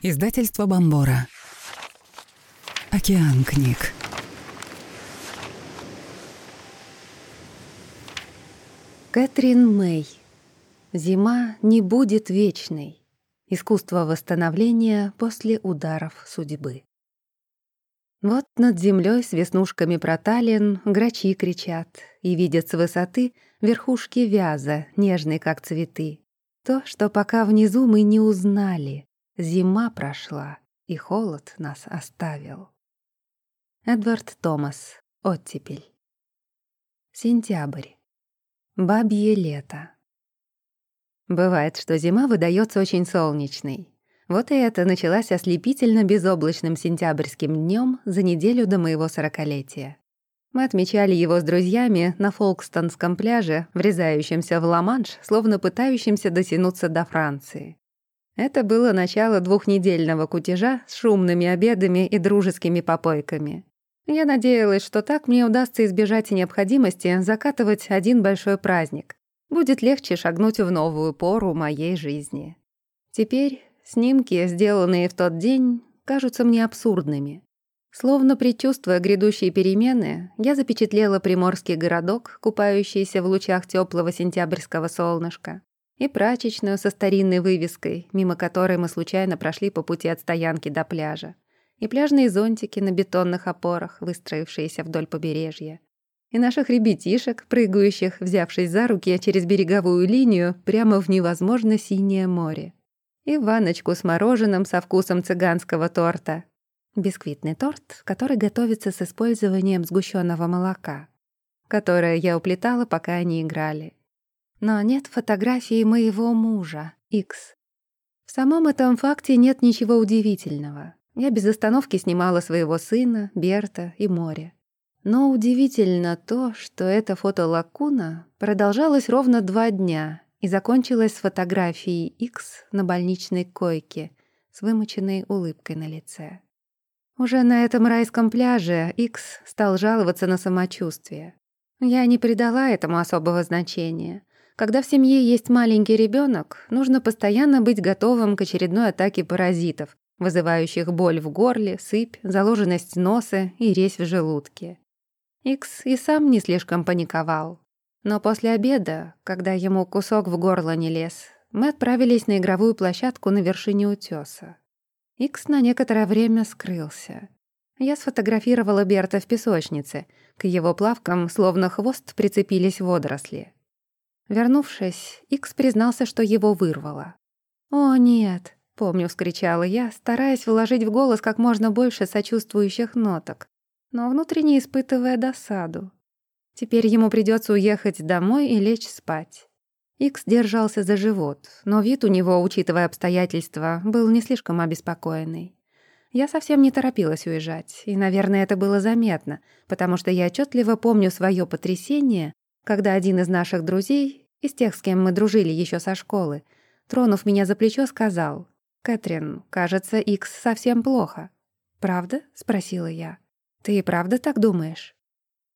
Издательство Бомбора. Океан книг. Кэтрин Мэй. Зима не будет вечной. Искусство восстановления после ударов судьбы. Вот над землей с веснушками проталин грачи кричат и видят с высоты верхушки вяза, нежные как цветы. То, что пока внизу мы не узнали. Зима прошла, и холод нас оставил. Эдвард Томас. Оттепель. Сентябрь. Бабье лето. Бывает, что зима выдается очень солнечной. Вот и это началась ослепительно безоблачным сентябрьским днем за неделю до моего сорокалетия. Мы отмечали его с друзьями на Фолкстонском пляже, врезающемся в Ла-Манш, словно пытающимся дотянуться до Франции. Это было начало двухнедельного кутежа с шумными обедами и дружескими попойками. Я надеялась, что так мне удастся избежать необходимости закатывать один большой праздник. Будет легче шагнуть в новую пору моей жизни. Теперь снимки, сделанные в тот день, кажутся мне абсурдными. Словно предчувствуя грядущие перемены, я запечатлела приморский городок, купающийся в лучах теплого сентябрьского солнышка и прачечную со старинной вывеской, мимо которой мы случайно прошли по пути от стоянки до пляжа, и пляжные зонтики на бетонных опорах, выстроившиеся вдоль побережья, и наших ребятишек, прыгающих, взявшись за руки через береговую линию прямо в невозможно синее море, и ванночку с мороженым со вкусом цыганского торта. Бисквитный торт, который готовится с использованием сгущенного молока, которое я уплетала, пока они играли. Но нет фотографии моего мужа, X. В самом этом факте нет ничего удивительного. Я без остановки снимала своего сына, Берта и море. Но удивительно то, что эта фотолакуна продолжалась ровно два дня и закончилась с фотографией X на больничной койке с вымученной улыбкой на лице. Уже на этом райском пляже X стал жаловаться на самочувствие. Я не придала этому особого значения. Когда в семье есть маленький ребенок, нужно постоянно быть готовым к очередной атаке паразитов, вызывающих боль в горле, сыпь, заложенность носа и резь в желудке. Икс и сам не слишком паниковал. Но после обеда, когда ему кусок в горло не лез, мы отправились на игровую площадку на вершине утёса. Икс на некоторое время скрылся. Я сфотографировала Берта в песочнице. К его плавкам, словно хвост, прицепились водоросли. Вернувшись, Икс признался, что его вырвало. «О, нет!» — помню, вскричала я, стараясь вложить в голос как можно больше сочувствующих ноток, но внутренне испытывая досаду. Теперь ему придется уехать домой и лечь спать. Икс держался за живот, но вид у него, учитывая обстоятельства, был не слишком обеспокоенный. Я совсем не торопилась уезжать, и, наверное, это было заметно, потому что я отчетливо помню свое потрясение, когда один из наших друзей, из тех, с кем мы дружили еще со школы, тронув меня за плечо, сказал, «Кэтрин, кажется, Икс совсем плохо». «Правда?» — спросила я. «Ты и правда так думаешь?»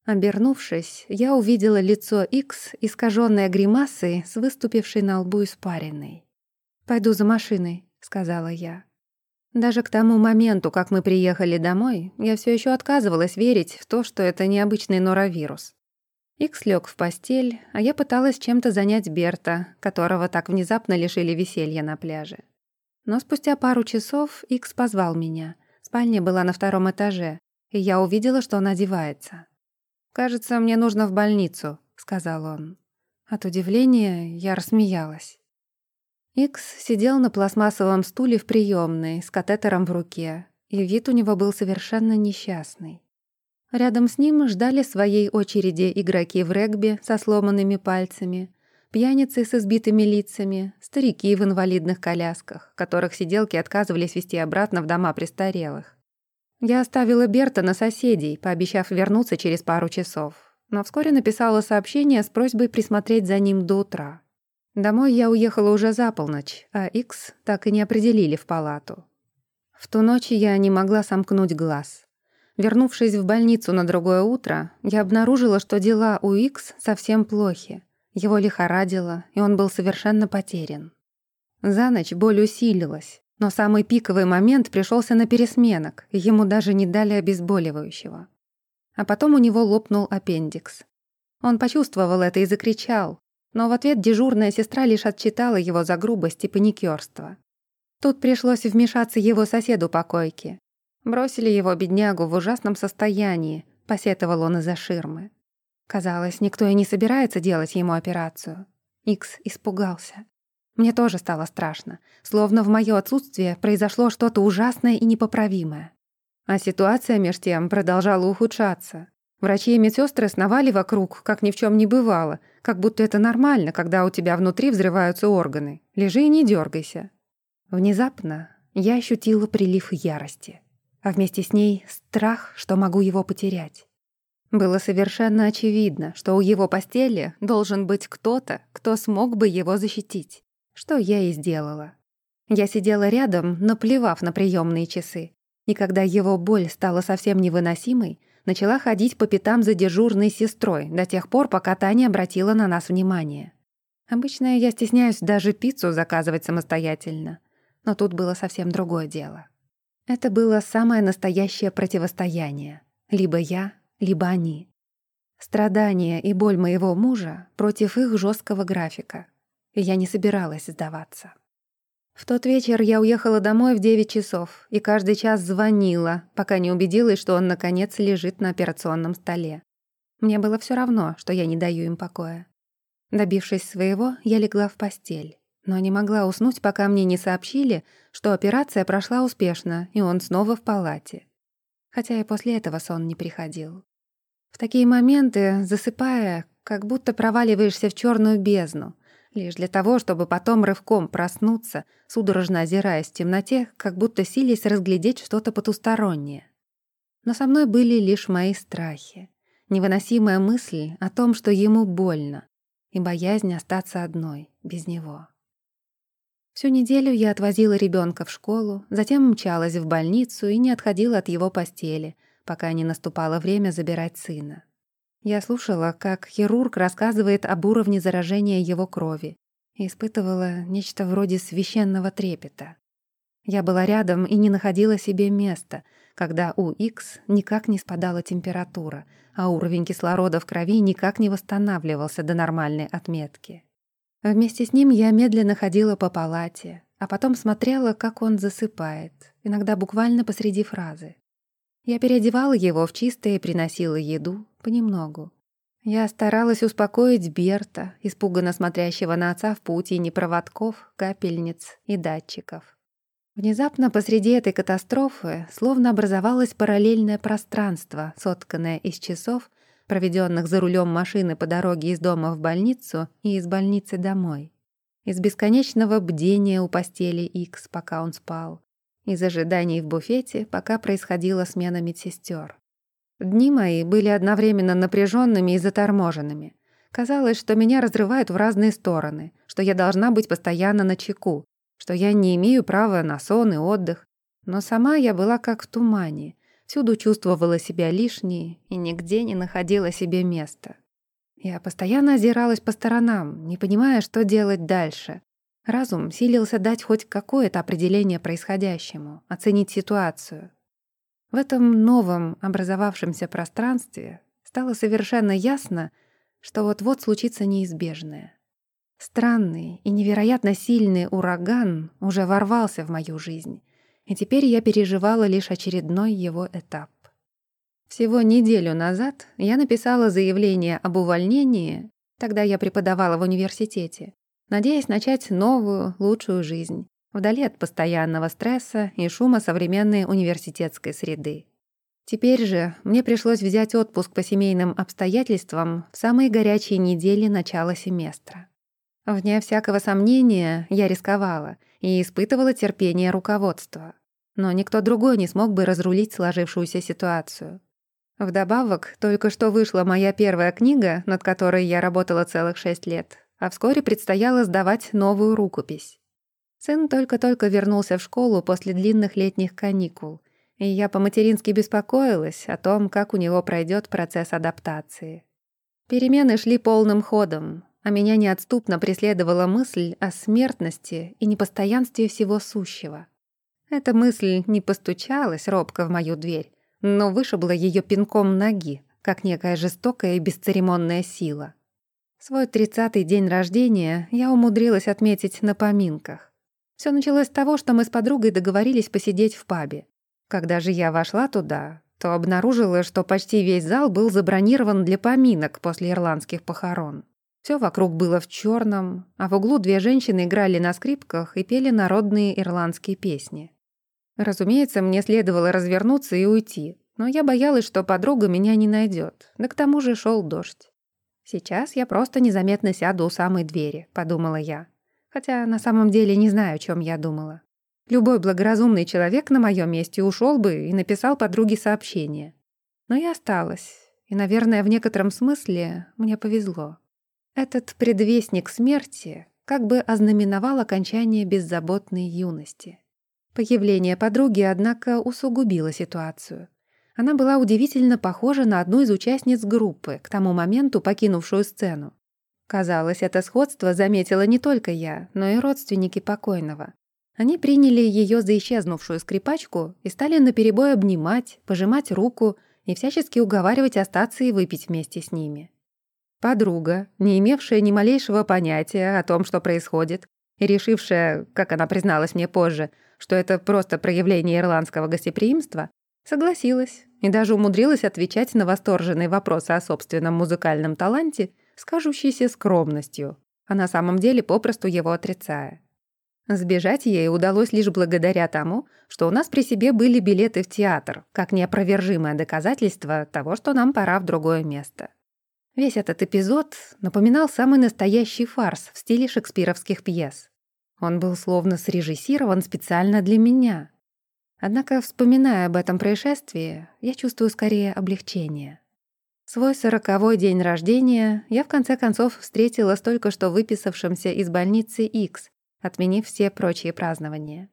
Обернувшись, я увидела лицо Икс, искаженное гримасой с выступившей на лбу испариной. «Пойду за машиной», — сказала я. Даже к тому моменту, как мы приехали домой, я все еще отказывалась верить в то, что это необычный норовирус. Икс лег в постель, а я пыталась чем-то занять Берта, которого так внезапно лишили веселья на пляже. Но спустя пару часов Икс позвал меня. Спальня была на втором этаже, и я увидела, что он одевается. «Кажется, мне нужно в больницу», — сказал он. От удивления я рассмеялась. Икс сидел на пластмассовом стуле в приемной с катетером в руке, и вид у него был совершенно несчастный. Рядом с ним ждали своей очереди игроки в регби со сломанными пальцами, пьяницы с избитыми лицами, старики в инвалидных колясках, которых сиделки отказывались вести обратно в дома престарелых. Я оставила Берта на соседей, пообещав вернуться через пару часов, но вскоре написала сообщение с просьбой присмотреть за ним до утра. Домой я уехала уже за полночь, а Икс так и не определили в палату. В ту ночь я не могла сомкнуть глаз. Вернувшись в больницу на другое утро, я обнаружила, что дела у Икс совсем плохи. Его лихорадило, и он был совершенно потерян. За ночь боль усилилась. Но самый пиковый момент пришелся на пересменок, ему даже не дали обезболивающего. А потом у него лопнул аппендикс. Он почувствовал это и закричал, но в ответ дежурная сестра лишь отчитала его за грубость и паникерство. Тут пришлось вмешаться его соседу по койке. Бросили его, беднягу, в ужасном состоянии, посетовал он из-за ширмы. Казалось, никто и не собирается делать ему операцию. Икс испугался. Мне тоже стало страшно, словно в моё отсутствие произошло что-то ужасное и непоправимое. А ситуация меж тем продолжала ухудшаться. Врачи и медсестры сновали вокруг, как ни в чем не бывало, как будто это нормально, когда у тебя внутри взрываются органы. Лежи и не дергайся. Внезапно я ощутила прилив ярости, а вместе с ней страх, что могу его потерять. Было совершенно очевидно, что у его постели должен быть кто-то, кто смог бы его защитить, что я и сделала. Я сидела рядом, наплевав на приемные часы, и когда его боль стала совсем невыносимой, начала ходить по пятам за дежурной сестрой до тех пор, пока та не обратила на нас внимания. Обычно я стесняюсь даже пиццу заказывать самостоятельно, но тут было совсем другое дело. Это было самое настоящее противостояние. Либо я, либо они. Страдания и боль моего мужа против их жесткого графика. Я не собиралась сдаваться. В тот вечер я уехала домой в 9 часов и каждый час звонила, пока не убедилась, что он, наконец, лежит на операционном столе. Мне было все равно, что я не даю им покоя. Добившись своего, я легла в постель, но не могла уснуть, пока мне не сообщили, что операция прошла успешно, и он снова в палате. Хотя и после этого сон не приходил. В такие моменты, засыпая, как будто проваливаешься в черную бездну — лишь для того, чтобы потом рывком проснуться, судорожно озираясь в темноте, как будто сились разглядеть что-то потустороннее. Но со мной были лишь мои страхи, невыносимая мысль о том, что ему больно, и боязнь остаться одной, без него. Всю неделю я отвозила ребенка в школу, затем мчалась в больницу и не отходила от его постели, пока не наступало время забирать сына. Я слушала, как хирург рассказывает об уровне заражения его крови и испытывала нечто вроде священного трепета. Я была рядом и не находила себе места, когда у X никак не спадала температура, а уровень кислорода в крови никак не восстанавливался до нормальной отметки. Вместе с ним я медленно ходила по палате, а потом смотрела, как он засыпает, иногда буквально посреди фразы. Я переодевала его в чистое и приносила еду понемногу. Я старалась успокоить Берта, испуганно смотрящего на отца в паутине проводков, капельниц и датчиков. Внезапно посреди этой катастрофы словно образовалось параллельное пространство, сотканное из часов, проведенных за рулем машины по дороге из дома в больницу и из больницы домой. Из бесконечного бдения у постели Икс, пока он спал, из ожиданий в буфете, пока происходила смена медсестер. Дни мои были одновременно напряженными и заторможенными. Казалось, что меня разрывают в разные стороны, что я должна быть постоянно на чеку, что я не имею права на сон и отдых. Но сама я была как в тумане, всюду чувствовала себя лишней и нигде не находила себе места. Я постоянно озиралась по сторонам, не понимая, что делать дальше. Разум силился дать хоть какое-то определение происходящему, оценить ситуацию. В этом новом образовавшемся пространстве стало совершенно ясно, что вот-вот случится неизбежное. Странный и невероятно сильный ураган уже ворвался в мою жизнь, и теперь я переживала лишь очередной его этап. Всего неделю назад я написала заявление об увольнении, тогда я преподавала в университете, надеясь начать новую, лучшую жизнь, вдали от постоянного стресса и шума современной университетской среды. Теперь же мне пришлось взять отпуск по семейным обстоятельствам в самые горячие недели начала семестра. Вне всякого сомнения, я рисковала и испытывала терпение руководства. Но никто другой не смог бы разрулить сложившуюся ситуацию. Вдобавок, только что вышла моя первая книга, над которой я работала целых шесть лет, а вскоре предстояло сдавать новую рукопись. Сын только-только вернулся в школу после длинных летних каникул, и я по-матерински беспокоилась о том, как у него пройдет процесс адаптации. Перемены шли полным ходом, а меня неотступно преследовала мысль о смертности и непостоянстве всего сущего. Эта мысль не постучалась робко в мою дверь, но вышибла ее пинком ноги, как некая жестокая и бесцеремонная сила. Свой тридцатый день рождения я умудрилась отметить на поминках. Все началось с того, что мы с подругой договорились посидеть в пабе. Когда же я вошла туда, то обнаружила, что почти весь зал был забронирован для поминок после ирландских похорон. Все вокруг было в черном, а в углу две женщины играли на скрипках и пели народные ирландские песни. Разумеется, мне следовало развернуться и уйти, но я боялась, что подруга меня не найдет. Да к тому же шел дождь. «Сейчас я просто незаметно сяду у самой двери», — подумала я. Хотя на самом деле не знаю, о чем я думала. Любой благоразумный человек на моем месте ушел бы и написал подруге сообщение. Но я осталась, и, наверное, в некотором смысле мне повезло. Этот предвестник смерти как бы ознаменовал окончание беззаботной юности. Появление подруги, однако, усугубило ситуацию. Она была удивительно похожа на одну из участниц группы, к тому моменту покинувшую сцену. Казалось, это сходство заметила не только я, но и родственники покойного. Они приняли ее за исчезнувшую скрипачку и стали наперебой обнимать, пожимать руку и всячески уговаривать остаться и выпить вместе с ними. Подруга, не имевшая ни малейшего понятия о том, что происходит, и решившая, как она призналась мне позже, что это просто проявление ирландского гостеприимства, Согласилась и даже умудрилась отвечать на восторженные вопросы о собственном музыкальном таланте с кажущейся скромностью, а на самом деле попросту его отрицая. Сбежать ей удалось лишь благодаря тому, что у нас при себе были билеты в театр, как неопровержимое доказательство того, что нам пора в другое место. Весь этот эпизод напоминал самый настоящий фарс в стиле шекспировских пьес. Он был словно срежиссирован специально для меня, Однако, вспоминая об этом происшествии, я чувствую скорее облегчение. Свой сороковой день рождения я в конце концов встретила с только что выписавшимся из больницы X, отменив все прочие празднования.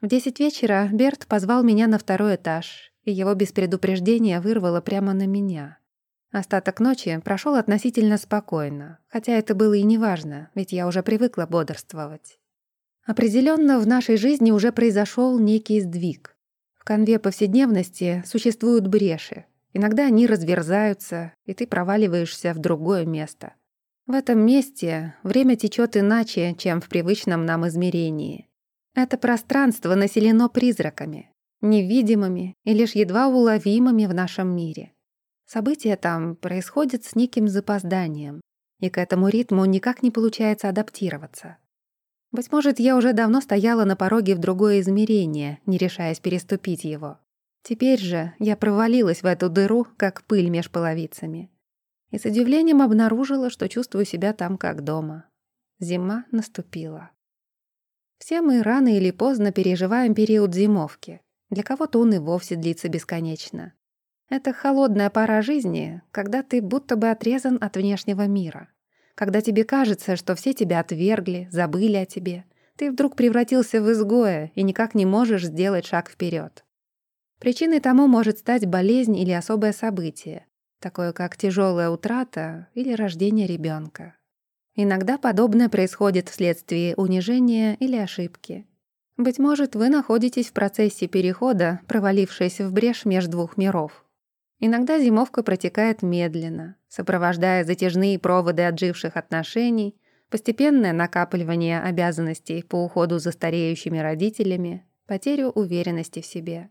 В десять вечера Берт позвал меня на второй этаж, и его без предупреждения вырвало прямо на меня. Остаток ночи прошел относительно спокойно, хотя это было и неважно, ведь я уже привыкла бодрствовать. Определенно в нашей жизни уже произошел некий сдвиг. В конве повседневности существуют бреши. Иногда они разверзаются, и ты проваливаешься в другое место. В этом месте время течет иначе, чем в привычном нам измерении. Это пространство населено призраками, невидимыми и лишь едва уловимыми в нашем мире. События там происходят с неким запозданием, и к этому ритму никак не получается адаптироваться. Быть может, я уже давно стояла на пороге в другое измерение, не решаясь переступить его. Теперь же я провалилась в эту дыру, как пыль меж половицами. И с удивлением обнаружила, что чувствую себя там как дома. Зима наступила. Все мы рано или поздно переживаем период зимовки. Для кого-то он и вовсе длится бесконечно. Это холодная пора жизни, когда ты будто бы отрезан от внешнего мира когда тебе кажется, что все тебя отвергли, забыли о тебе. Ты вдруг превратился в изгоя и никак не можешь сделать шаг вперед. Причиной тому может стать болезнь или особое событие, такое как тяжелая утрата или рождение ребенка. Иногда подобное происходит вследствие унижения или ошибки. Быть может, вы находитесь в процессе перехода, провалившись в брешь между двух миров. Иногда зимовка протекает медленно, сопровождая затяжные проводы отживших отношений, постепенное накапливание обязанностей по уходу за стареющими родителями, потерю уверенности в себе.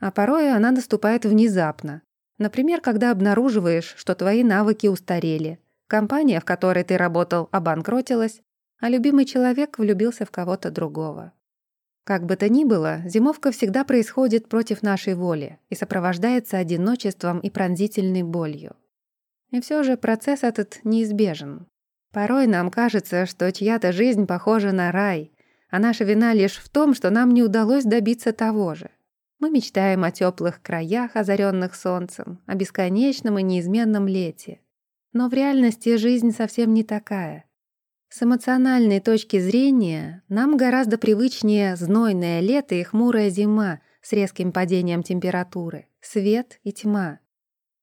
А порой она наступает внезапно. Например, когда обнаруживаешь, что твои навыки устарели, компания, в которой ты работал, обанкротилась, а любимый человек влюбился в кого-то другого. Как бы то ни было, зимовка всегда происходит против нашей воли и сопровождается одиночеством и пронзительной болью. И все же процесс этот неизбежен. Порой нам кажется, что чья-то жизнь похожа на рай, а наша вина лишь в том, что нам не удалось добиться того же. Мы мечтаем о теплых краях, озаренных солнцем, о бесконечном и неизменном лете. Но в реальности жизнь совсем не такая. С эмоциональной точки зрения нам гораздо привычнее знойное лето и хмурая зима с резким падением температуры, свет и тьма.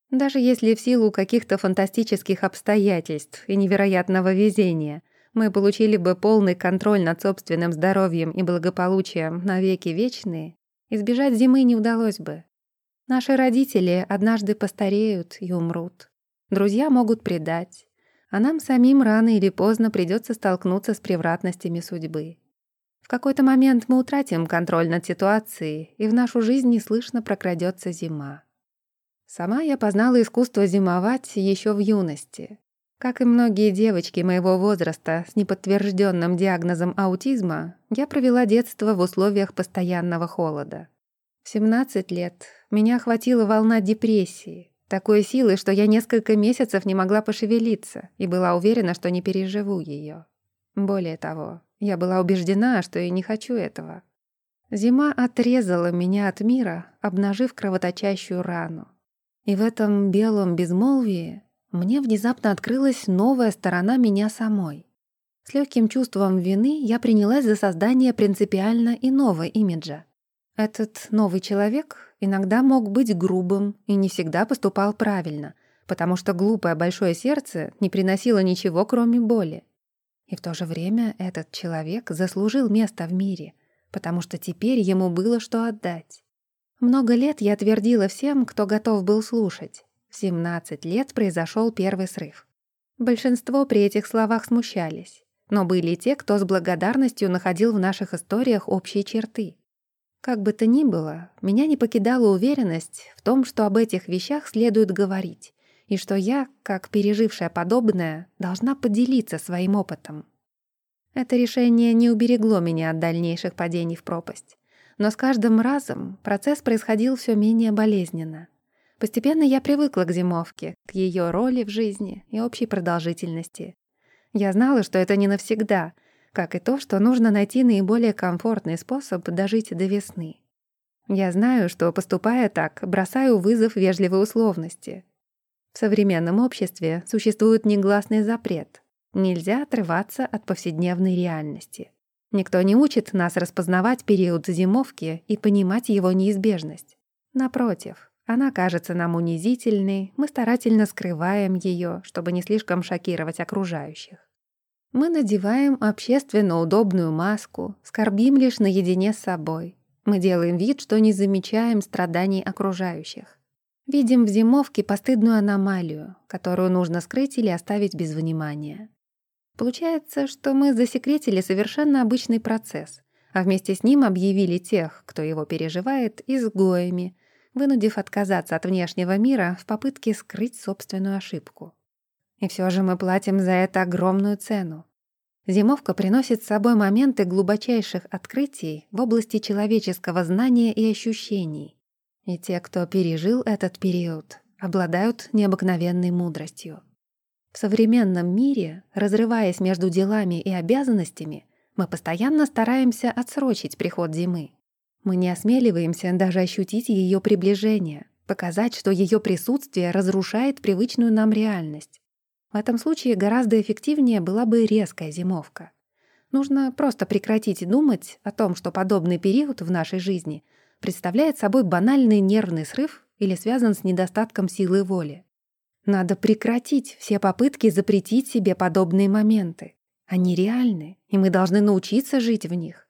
Даже если в силу каких-то фантастических обстоятельств и невероятного везения Мы получили бы полный контроль над собственным здоровьем и благополучием навеки вечные, избежать зимы не удалось бы. Наши родители однажды постареют и умрут. Друзья могут предать, а нам самим рано или поздно придется столкнуться с превратностями судьбы. В какой-то момент мы утратим контроль над ситуацией, и в нашу жизнь неслышно прокрадется зима. Сама я познала искусство зимовать еще в юности. Как и многие девочки моего возраста с неподтвержденным диагнозом аутизма, я провела детство в условиях постоянного холода. В 17 лет меня охватила волна депрессии, такой силы, что я несколько месяцев не могла пошевелиться и была уверена, что не переживу ее. Более того, я была убеждена, что и не хочу этого. Зима отрезала меня от мира, обнажив кровоточащую рану. И в этом белом безмолвии мне внезапно открылась новая сторона меня самой. С легким чувством вины я принялась за создание принципиально иного имиджа. Этот новый человек иногда мог быть грубым и не всегда поступал правильно, потому что глупое большое сердце не приносило ничего, кроме боли. И в то же время этот человек заслужил место в мире, потому что теперь ему было что отдать. Много лет я твердила всем, кто готов был слушать. В 17 лет произошел первый срыв. Большинство при этих словах смущались, но были те, кто с благодарностью находил в наших историях общие черты. Как бы то ни было, меня не покидала уверенность в том, что об этих вещах следует говорить, и что я, как пережившая подобное, должна поделиться своим опытом. Это решение не уберегло меня от дальнейших падений в пропасть, но с каждым разом процесс происходил все менее болезненно. Постепенно я привыкла к зимовке, к ее роли в жизни и общей продолжительности. Я знала, что это не навсегда, как и то, что нужно найти наиболее комфортный способ дожить до весны. Я знаю, что, поступая так, бросаю вызов вежливой условности. В современном обществе существует негласный запрет. Нельзя отрываться от повседневной реальности. Никто не учит нас распознавать период зимовки и понимать его неизбежность. Напротив, она кажется нам унизительной, мы старательно скрываем ее, чтобы не слишком шокировать окружающих. Мы надеваем общественно удобную маску, скорбим лишь наедине с собой. Мы делаем вид, что не замечаем страданий окружающих. Видим в зимовке постыдную аномалию, которую нужно скрыть или оставить без внимания. Получается, что мы засекретили совершенно обычный процесс, а вместе с ним объявили тех, кто его переживает, изгоями, вынудив отказаться от внешнего мира в попытке скрыть собственную ошибку. И все же мы платим за это огромную цену. Зимовка приносит с собой моменты глубочайших открытий в области человеческого знания и ощущений. И те, кто пережил этот период, обладают необыкновенной мудростью. В современном мире, разрываясь между делами и обязанностями, мы постоянно стараемся отсрочить приход зимы. Мы не осмеливаемся даже ощутить ее приближение, показать, что ее присутствие разрушает привычную нам реальность. В этом случае гораздо эффективнее была бы резкая зимовка. Нужно просто прекратить думать о том, что подобный период в нашей жизни представляет собой банальный нервный срыв или связан с недостатком силы воли. Надо прекратить все попытки запретить себе подобные моменты. Они реальны, и мы должны научиться жить в них.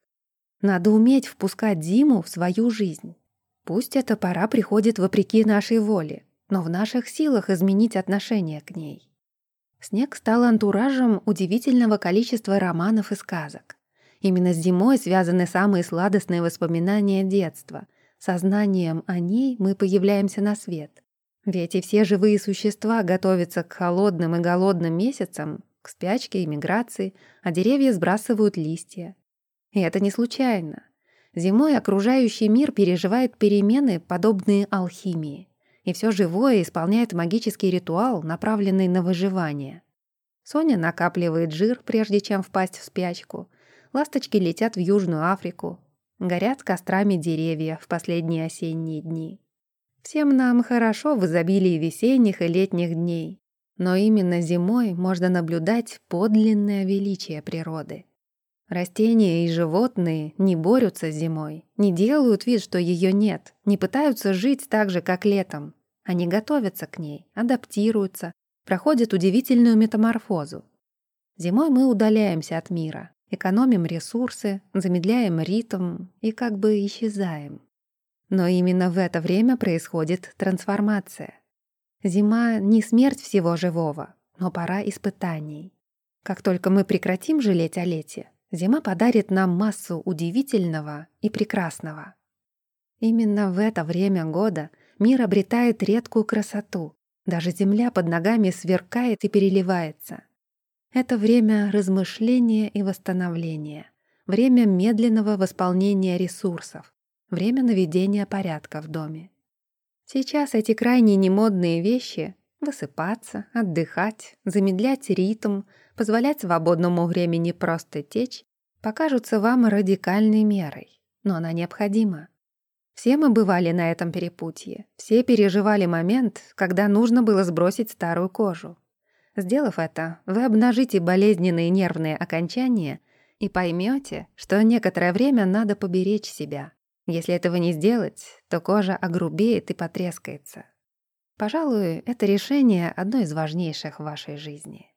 Надо уметь впускать зиму в свою жизнь. Пусть эта пора приходит вопреки нашей воле, но в наших силах изменить отношение к ней. Снег стал антуражем удивительного количества романов и сказок. Именно с зимой связаны самые сладостные воспоминания детства. Сознанием о ней мы появляемся на свет. Ведь и все живые существа готовятся к холодным и голодным месяцам, к спячке и миграции, а деревья сбрасывают листья. И это не случайно. Зимой окружающий мир переживает перемены, подобные алхимии. И все живое исполняет магический ритуал, направленный на выживание. Соня накапливает жир, прежде чем впасть в спячку. Ласточки летят в Южную Африку. Горят кострами деревья в последние осенние дни. Всем нам хорошо в изобилии весенних и летних дней. Но именно зимой можно наблюдать подлинное величие природы. Растения и животные не борются зимой, не делают вид, что ее нет, не пытаются жить так же, как летом. Они готовятся к ней, адаптируются, проходят удивительную метаморфозу. Зимой мы удаляемся от мира, экономим ресурсы, замедляем ритм и как бы исчезаем. Но именно в это время происходит трансформация. Зима — не смерть всего живого, но пора испытаний. Как только мы прекратим жалеть о лете, зима подарит нам массу удивительного и прекрасного. Именно в это время года мир обретает редкую красоту. Даже земля под ногами сверкает и переливается. Это время размышления и восстановления, время медленного восполнения ресурсов, время наведения порядка в доме. Сейчас эти крайне немодные вещи — высыпаться, отдыхать, замедлять ритм, позволять свободному времени просто течь — покажутся вам радикальной мерой, но она необходима. Все мы бывали на этом перепутье, все переживали момент, когда нужно было сбросить старую кожу. Сделав это, вы обнажите болезненные нервные окончания и поймете, что некоторое время надо поберечь себя. Если этого не сделать, то кожа огрубеет и потрескается. Пожалуй, это решение одно из важнейших в вашей жизни.